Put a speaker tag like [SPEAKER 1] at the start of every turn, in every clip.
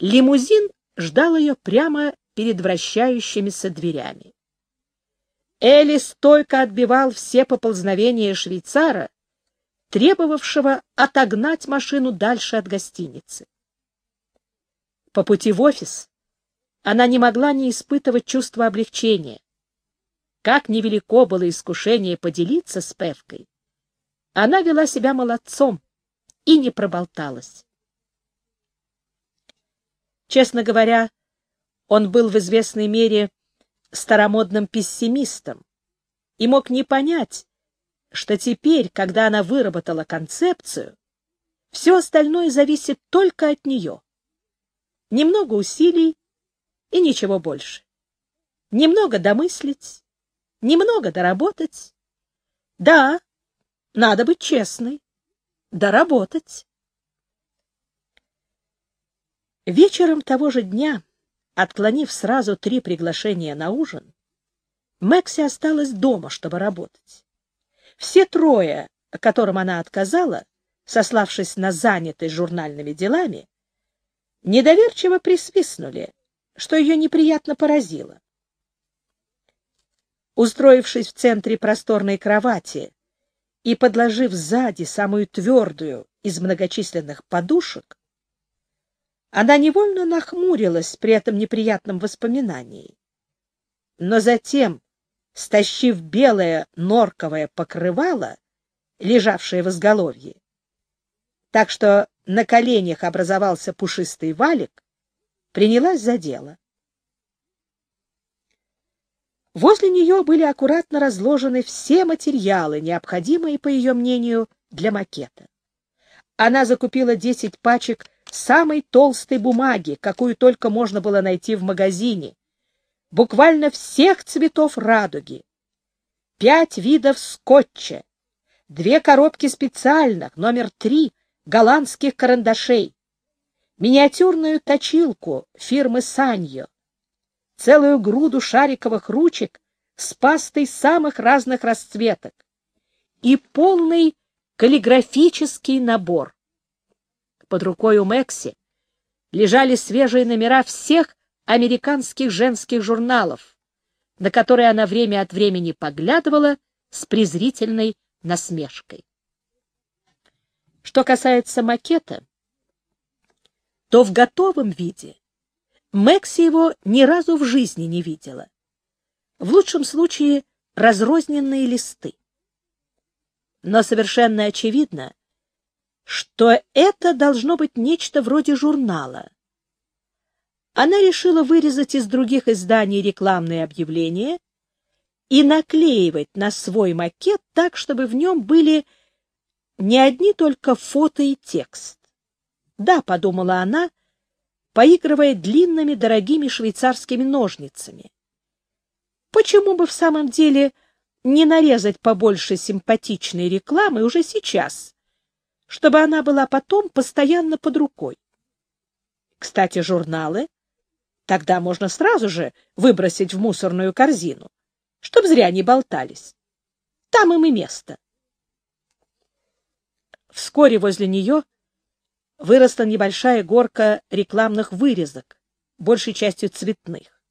[SPEAKER 1] Лимузин ждал ее прямо перед вращающимися дверями. Элли стойко отбивал все поползновения швейцара, требовавшего отогнать машину дальше от гостиницы. По пути в офис она не могла не испытывать чувства облегчения. Как невелико было искушение поделиться с Певкой, она вела себя молодцом и не проболталась. Честно говоря, он был в известной мере старомодным пессимистом и мог не понять, что теперь, когда она выработала концепцию, все остальное зависит только от нее. Немного усилий и ничего больше. Немного домыслить, немного доработать. Да, надо быть честной, доработать. Вечером того же дня Отклонив сразу три приглашения на ужин, Мэкси осталась дома, чтобы работать. Все трое, которым она отказала, сославшись на занятость журнальными делами, недоверчиво присвистнули, что ее неприятно поразило. Устроившись в центре просторной кровати и подложив сзади самую твердую из многочисленных подушек, она невольно нахмурилась при этом неприятном воспоминании. Но затем, стащив белое норковое покрывало, лежавшее в изголовье, так что на коленях образовался пушистый валик, принялась за дело. Возле нее были аккуратно разложены все материалы, необходимые, по ее мнению, для макета. Она закупила 10 пачек самой толстой бумаги, какую только можно было найти в магазине, буквально всех цветов радуги, пять видов скотча, две коробки специальных, номер три, голландских карандашей, миниатюрную точилку фирмы Саньо, целую груду шариковых ручек с пастой самых разных расцветок. И полный каллиграфический набор под рукой у Мэкси лежали свежие номера всех американских женских журналов, на которые она время от времени поглядывала с презрительной насмешкой. Что касается макета, то в готовом виде Мэкси его ни разу в жизни не видела. В лучшем случае разрозненные листы. Но совершенно очевидно, что это должно быть нечто вроде журнала. Она решила вырезать из других изданий рекламные объявления и наклеивать на свой макет так, чтобы в нем были не одни только фото и текст. Да, подумала она, поигрывая длинными дорогими швейцарскими ножницами. Почему бы в самом деле не нарезать побольше симпатичной рекламы уже сейчас, чтобы она была потом постоянно под рукой. Кстати, журналы тогда можно сразу же выбросить в мусорную корзину, чтобы зря не болтались. Там им и место. Вскоре возле нее выросла небольшая горка рекламных вырезок, большей частью цветных.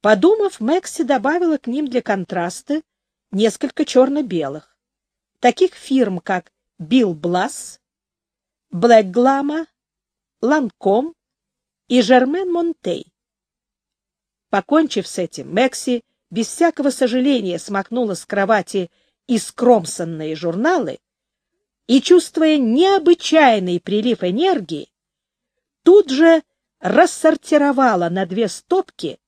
[SPEAKER 1] Подумав, Мэкси добавила к ним для контраста несколько черно-белых, таких фирм, как Билл Бласс, Блэк Глама, Ланком и Жермен Монтей. Покончив с этим, Мэкси без всякого сожаления смакнула с кровати искромсанные журналы и, чувствуя необычайный прилив энергии, тут же рассортировала на две стопки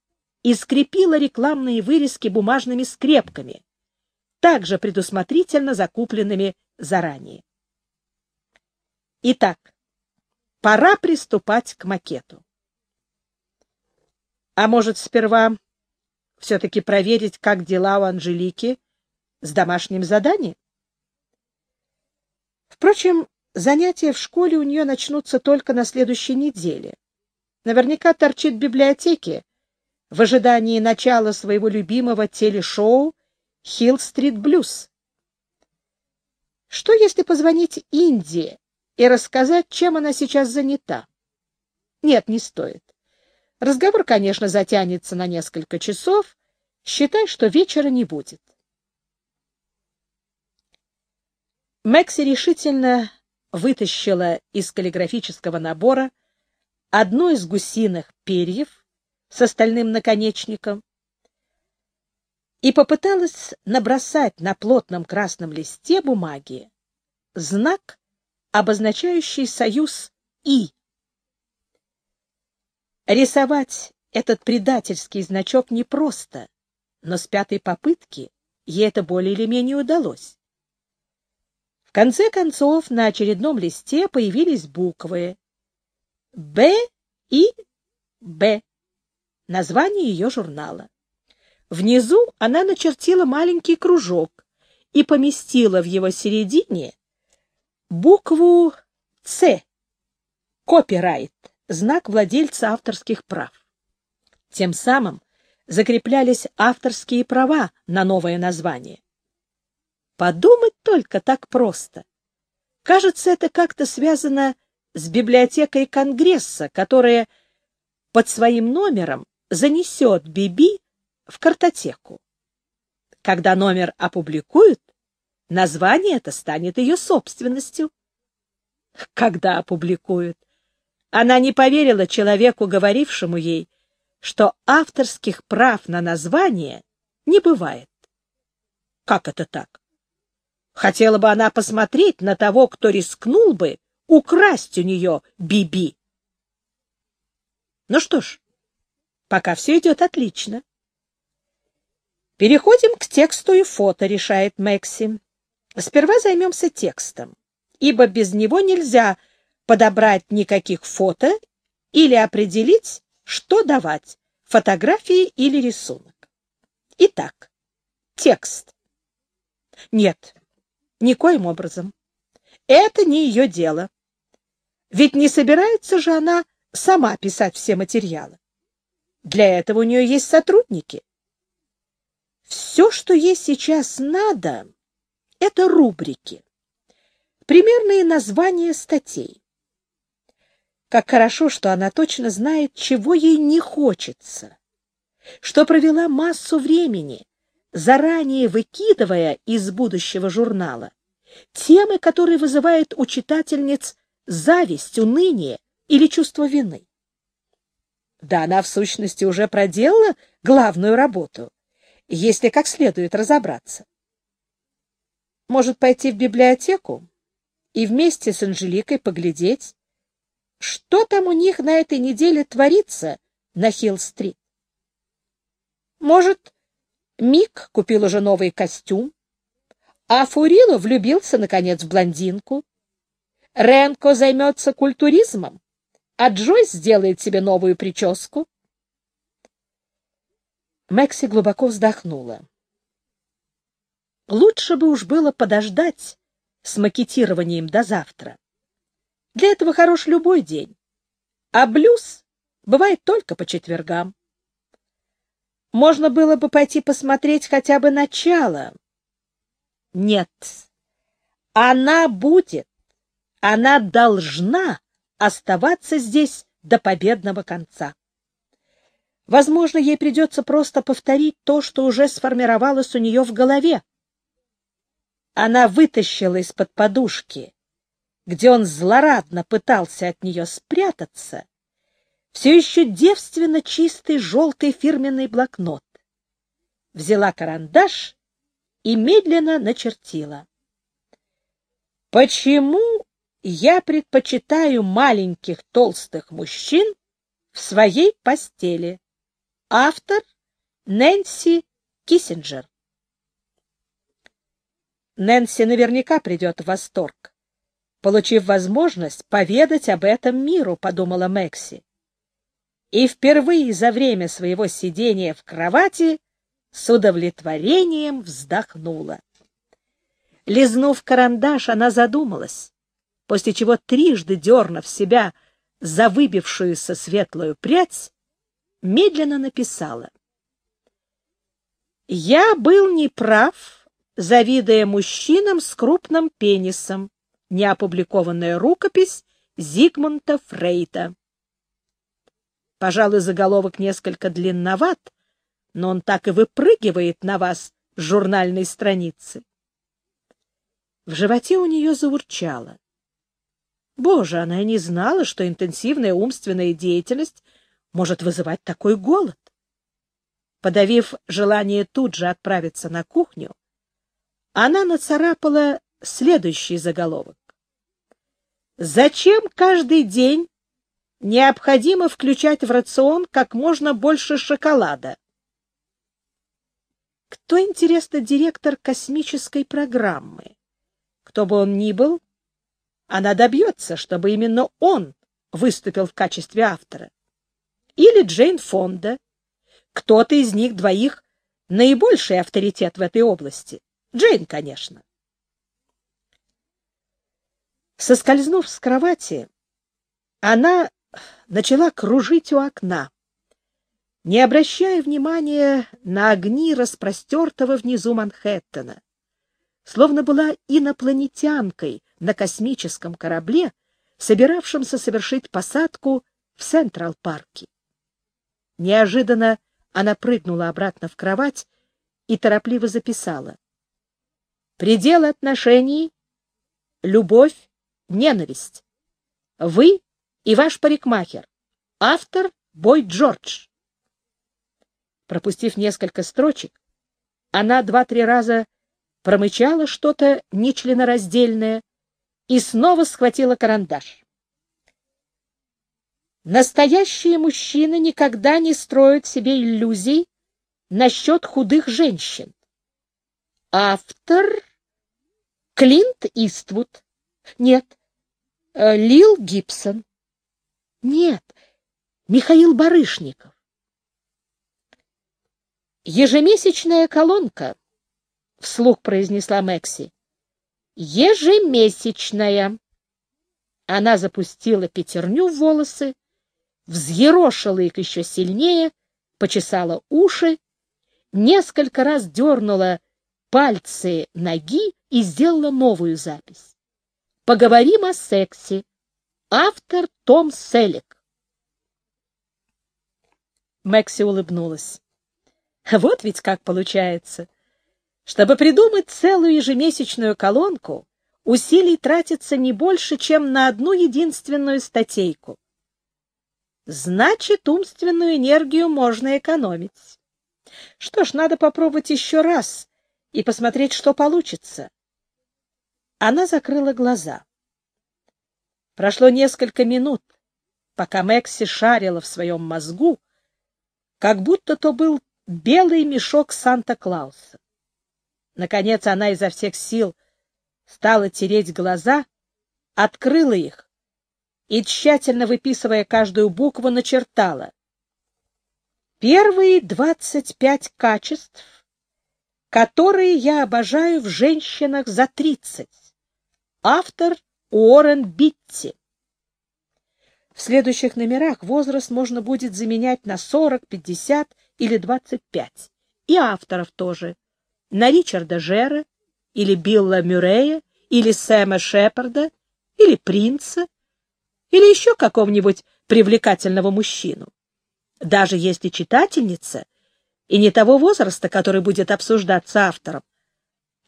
[SPEAKER 1] и скрепила рекламные вырезки бумажными скрепками, также предусмотрительно закупленными заранее. Итак, пора приступать к макету. А может, сперва все-таки проверить, как дела у Анжелики с домашним заданием? Впрочем, занятия в школе у нее начнутся только на следующей неделе. Наверняка торчит в библиотеке в ожидании начала своего любимого телешоу «Хилл-стрит Блюз». Что, если позвонить Индии и рассказать, чем она сейчас занята? Нет, не стоит. Разговор, конечно, затянется на несколько часов. Считай, что вечера не будет. Мэкси решительно вытащила из каллиграфического набора одно из гусиных перьев с остальным наконечником и попыталась набросать на плотном красном листе бумаги знак, обозначающий союз «И». Рисовать этот предательский значок непросто, но с пятой попытки ей это более или менее удалось. В конце концов, на очередном листе появились буквы «Б» и «Б», название ее журнала. Внизу она начертила маленький кружок и поместила в его середине букву «Ц» — копирайт, знак владельца авторских прав. Тем самым закреплялись авторские права на новое название. Подумать только так просто. Кажется, это как-то связано с библиотекой Конгресса, которая под своим номером занесет Биби в картотеку. Когда номер опубликуют, название это станет ее собственностью. Когда опубликуют? Она не поверила человеку, говорившему ей, что авторских прав на название не бывает. Как это так? Хотела бы она посмотреть на того, кто рискнул бы украсть у нее Биби. Ну что ж, пока все идет отлично. Переходим к тексту и фото, решает Мэкси. Сперва займемся текстом, ибо без него нельзя подобрать никаких фото или определить, что давать, фотографии или рисунок. Итак, текст. Нет, Никоим образом. Это не ее дело. Ведь не собирается же она сама писать все материалы. Для этого у нее есть сотрудники. Все, что ей сейчас надо, это рубрики. Примерные названия статей. Как хорошо, что она точно знает, чего ей не хочется, что провела массу времени, заранее выкидывая из будущего журнала темы, которые вызывают у читательниц зависть, уныние или чувство вины. Да она, в сущности, уже проделала главную работу, если как следует разобраться. Может пойти в библиотеку и вместе с Анжеликой поглядеть, что там у них на этой неделе творится на Хилл-стрит. Может, Мик купил уже новый костюм, а Фурило влюбился, наконец, в блондинку. Ренко займется культуризмом, а Джойс сделает себе новую прическу. Мэкси глубоко вздохнула. Лучше бы уж было подождать с макетированием до завтра. Для этого хорош любой день. А блюз бывает только по четвергам. Можно было бы пойти посмотреть хотя бы начало. Нет, она будет, она должна оставаться здесь до победного конца. Возможно, ей придется просто повторить то, что уже сформировалось у нее в голове. Она вытащила из-под подушки, где он злорадно пытался от нее спрятаться, все еще девственно чистый желтый фирменный блокнот. Взяла карандаш и медленно начертила. Почему я предпочитаю маленьких толстых мужчин в своей постели? Автор Нэнси Киссинджер. Нэнси наверняка придет в восторг, получив возможность поведать об этом миру, подумала Мэкси и впервые за время своего сидения в кровати с удовлетворением вздохнула. Лизнув карандаш, она задумалась, после чего трижды дернув себя за выбившуюся светлую прядь, медленно написала. «Я был неправ, завидуя мужчинам с крупным пенисом. Неопубликованная рукопись Зигмунда Фрейда. Пожалуй, заголовок несколько длинноват, но он так и выпрыгивает на вас с журнальной страницы. В животе у нее заурчало. Боже, она не знала, что интенсивная умственная деятельность может вызывать такой голод. Подавив желание тут же отправиться на кухню, она нацарапала следующий заголовок. Зачем каждый день необходимо включать в рацион как можно больше шоколада? Кто, интересно, директор космической программы? Кто бы он ни был, она добьется, чтобы именно он выступил в качестве автора. Или Джейн Фонда. Кто-то из них двоих наибольший авторитет в этой области. Джейн, конечно. Соскользнув с кровати, она начала кружить у окна, не обращая внимания на огни распростертого внизу Манхэттена, словно была инопланетянкой на космическом корабле, собиравшемся совершить посадку в Централ-парке. Неожиданно она прыгнула обратно в кровать и торопливо записала. Предел отношений — любовь, ненависть. Вы и ваш парикмахер. Автор — Бой Джордж. Пропустив несколько строчек, она два-три раза промычала что-то нечленораздельное и снова схватила карандаш. Настоящие мужчины никогда не строят себе иллюзий насчет худых женщин. Автор Клинт Иствуд. Нет. Э, Лил Гибсон. Нет. Михаил Барышников. Ежемесячная колонка, вслух произнесла Мэкси. Ежемесячная. Она запустила пятерню в волосы, взъерошила их еще сильнее, почесала уши, несколько раз дернула пальцы ноги и сделала новую запись. Поговорим о сексе. Автор Том Селик. Мэкси улыбнулась. Вот ведь как получается. Чтобы придумать целую ежемесячную колонку, усилий тратится не больше, чем на одну единственную статейку. Значит, умственную энергию можно экономить. Что ж, надо попробовать еще раз и посмотреть, что получится. Она закрыла глаза. Прошло несколько минут, пока Мэкси шарила в своем мозгу, как будто то был белый мешок Санта-Клауса. Наконец она изо всех сил стала тереть глаза, открыла их и, тщательно выписывая каждую букву, начертала. Первые двадцать пять качеств, которые я обожаю в женщинах за тридцать. Автор Уоррен Битти. В следующих номерах возраст можно будет заменять на 40, 50 или 25. И авторов тоже. На Ричарда Жера, или Билла Мюррея, или Сэма Шепарда, или Принца, или еще какого-нибудь привлекательного мужчину. Даже если читательница и не того возраста, который будет обсуждаться автором,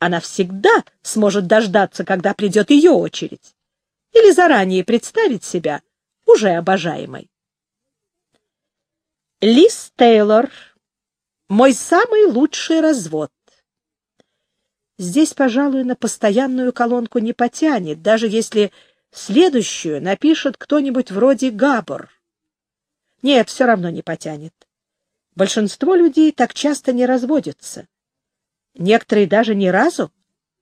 [SPEAKER 1] она всегда сможет дождаться, когда придет ее очередь, или заранее представить себя уже обожаемой. Лиз Тейлор. Мой самый лучший развод. Здесь, пожалуй, на постоянную колонку не потянет, даже если следующую напишет кто-нибудь вроде Габор. Нет, все равно не потянет. Большинство людей так часто не разводятся. Некоторые даже ни разу,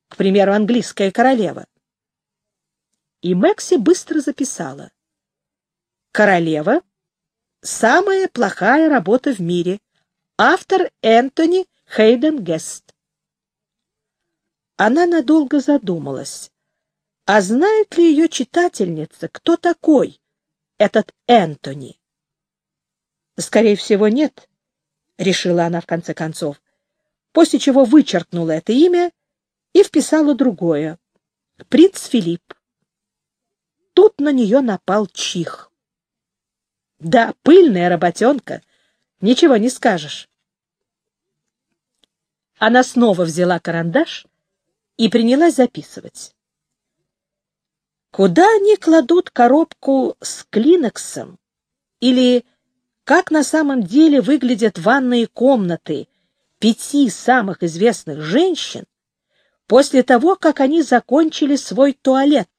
[SPEAKER 1] к примеру, английская королева. И Мэкси быстро записала. Королева — самая плохая работа в мире. Автор Энтони Хейден Гест. Она надолго задумалась. А знает ли ее читательница, кто такой этот Энтони? Скорее всего, нет, — решила она в конце концов после чего вычеркнула это имя и вписала другое — принц Филипп. Тут на нее напал чих. Да, пыльная работенка. Ничего не скажешь. Она снова взяла карандаш и принялась записывать. Куда они кладут коробку с клинексом? Или как на самом деле выглядят ванные комнаты пяти самых известных женщин после того, как они закончили свой туалет?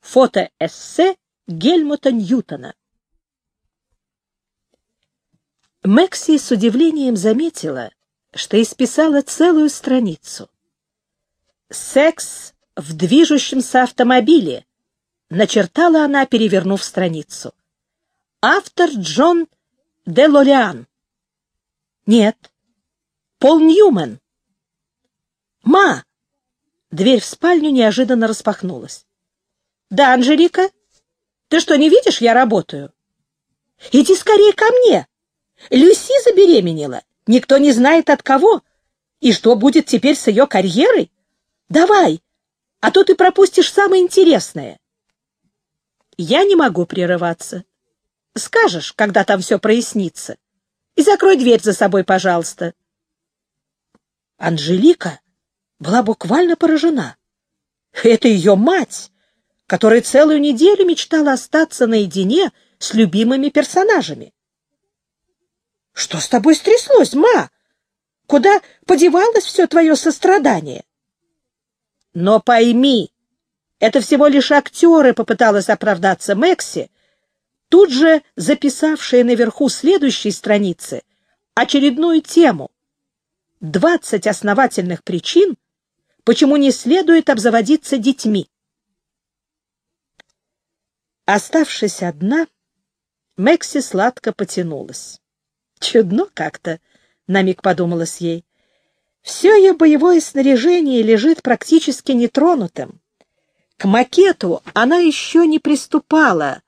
[SPEAKER 1] Фото-эссе Гельмута Ньютона. Мэкси с удивлением заметила, что исписала целую страницу. «Секс в движущемся автомобиле», — начертала она, перевернув страницу. «Автор Джон Делориан». «Нет, Пол Ньюман». «Ма!» Дверь в спальню неожиданно распахнулась. «Да, Анжелика? Ты что, не видишь, я работаю?» «Иди скорее ко мне! Люси забеременела, никто не знает от кого. И что будет теперь с ее карьерой? Давай, а то ты пропустишь самое интересное. Я не могу прерываться. Скажешь, когда там все прояснится. И закрой дверь за собой, пожалуйста. Анжелика была буквально поражена. Это ее мать, которая целую неделю мечтала остаться наедине с любимыми персонажами. — Что с тобой стряслось, ма? Куда подевалось все твое сострадание? Но пойми, это всего лишь актеры, попыталась оправдаться Мэкси, тут же записавшая наверху следующей страницы очередную тему. Двадцать основательных причин, почему не следует обзаводиться детьми. Оставшись одна, Мэкси сладко потянулась. Чудно как-то, на миг подумалось ей. Все ее боевое снаряжение лежит практически нетронутым. К макету она еще не приступала,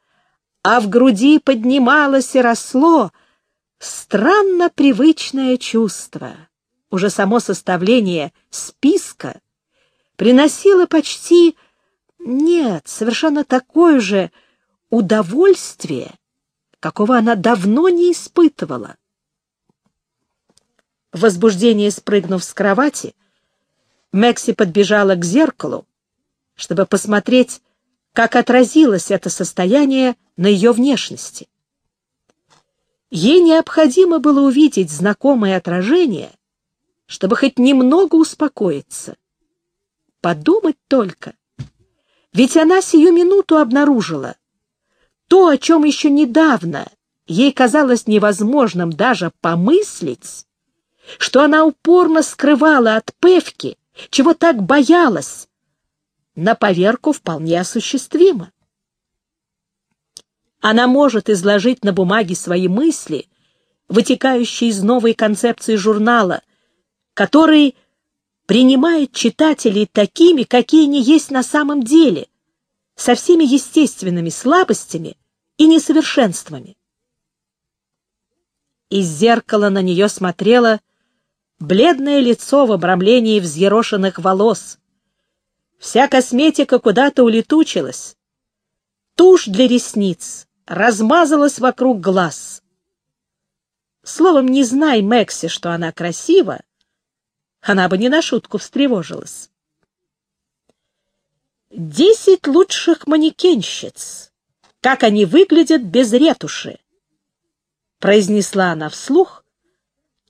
[SPEAKER 1] а в груди поднималось и росло странно привычное чувство. Уже само составление списка приносило почти, нет, совершенно такое же удовольствие, какого она давно не испытывала. В возбуждении спрыгнув с кровати, Мэкси подбежала к зеркалу, чтобы посмотреть, как отразилось это состояние на ее внешности. Ей необходимо было увидеть знакомое отражение, чтобы хоть немного успокоиться. Подумать только. Ведь она сию минуту обнаружила то, о чем еще недавно ей казалось невозможным даже помыслить, что она упорно скрывала от Певки, чего так боялась, на поверку вполне осуществимо. Она может изложить на бумаге свои мысли, вытекающие из новой концепции журнала, который принимает читателей такими, какие они есть на самом деле, со всеми естественными слабостями и несовершенствами. Из зеркала на нее смотрела бледное лицо в обрамлении взъерошенных волос. Вся косметика куда-то улетучилась. Тушь для ресниц размазалась вокруг глаз. Словом, не знай Мэкси, что она красива, она бы не на шутку встревожилась. Десять лучших манекенщиц. Как они выглядят без ретуши? Произнесла она вслух,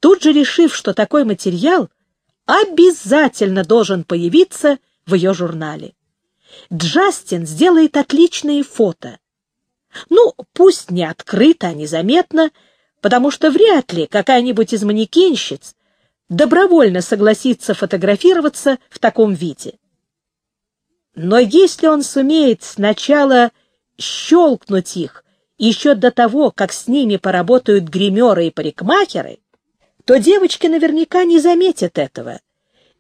[SPEAKER 1] тут же решив, что такой материал обязательно должен появиться в ее журнале. Джастин сделает отличные фото. Ну, пусть не открыто, а незаметно, потому что вряд ли какая-нибудь из манекенщиц добровольно согласится фотографироваться в таком виде. Но если он сумеет сначала щелкнуть их еще до того, как с ними поработают гримеры и парикмахеры, то девочки наверняка не заметят этого.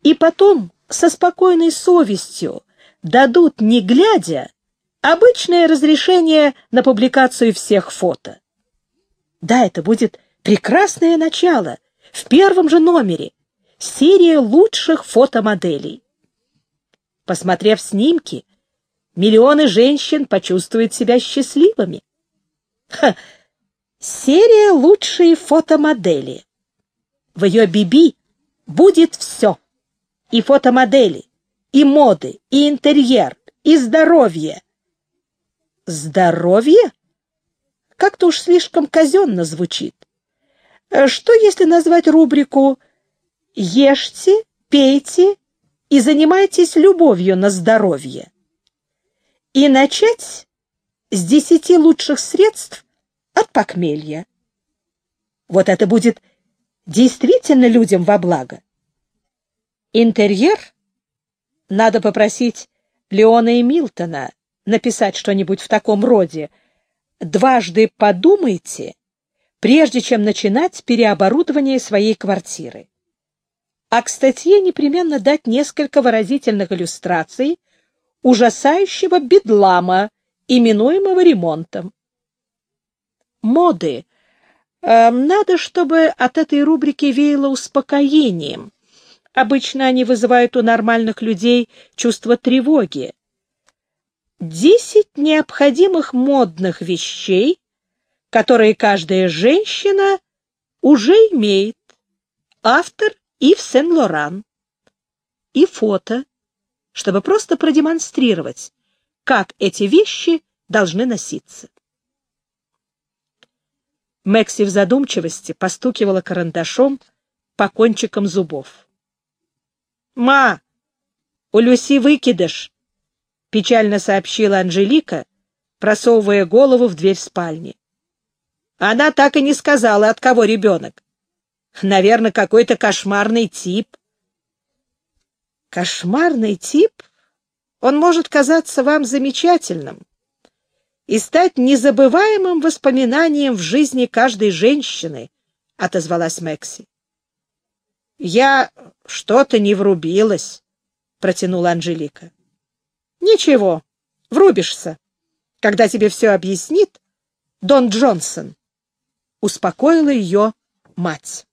[SPEAKER 1] И потом со спокойной совестью дадут, не глядя, обычное разрешение на публикацию всех фото. Да, это будет прекрасное начало, в первом же номере, серия лучших фотомоделей. Посмотрев снимки, миллионы женщин почувствуют себя счастливыми. Ха, серия «Лучшие фотомодели». В ее Биби будет все. И фотомодели, и моды, и интерьер, и здоровье. Здоровье? Как-то уж слишком казенно звучит. Что, если назвать рубрику «Ешьте, пейте и занимайтесь любовью на здоровье»? И начать с десяти лучших средств от похмелья. Вот это будет действительно людям во благо. Интерьер надо попросить Леона и Милтона написать что-нибудь в таком роде. Дважды подумайте, прежде чем начинать переоборудование своей квартиры. А к статье непременно дать несколько выразительных иллюстраций ужасающего бедлама, именуемого ремонтом. Моды. Э, надо, чтобы от этой рубрики веяло успокоением. Обычно они вызывают у нормальных людей чувство тревоги. Десять необходимых модных вещей, которые каждая женщина уже имеет. Автор Ив Сен-Лоран. И фото, чтобы просто продемонстрировать, как эти вещи должны носиться. Мэкси в задумчивости постукивала карандашом по кончикам зубов. «Ма, у Люси выкидыш!» — печально сообщила Анжелика, просовывая голову в дверь спальни. Она так и не сказала, от кого ребенок. Наверное, какой-то кошмарный тип. Кошмарный тип? Он может казаться вам замечательным и стать незабываемым воспоминанием в жизни каждой женщины, — отозвалась Мэкси. — Я что-то не врубилась, — протянула Анжелика. — Ничего, врубишься, когда тебе все объяснит Дон Джонсон, — успокоила ее мать.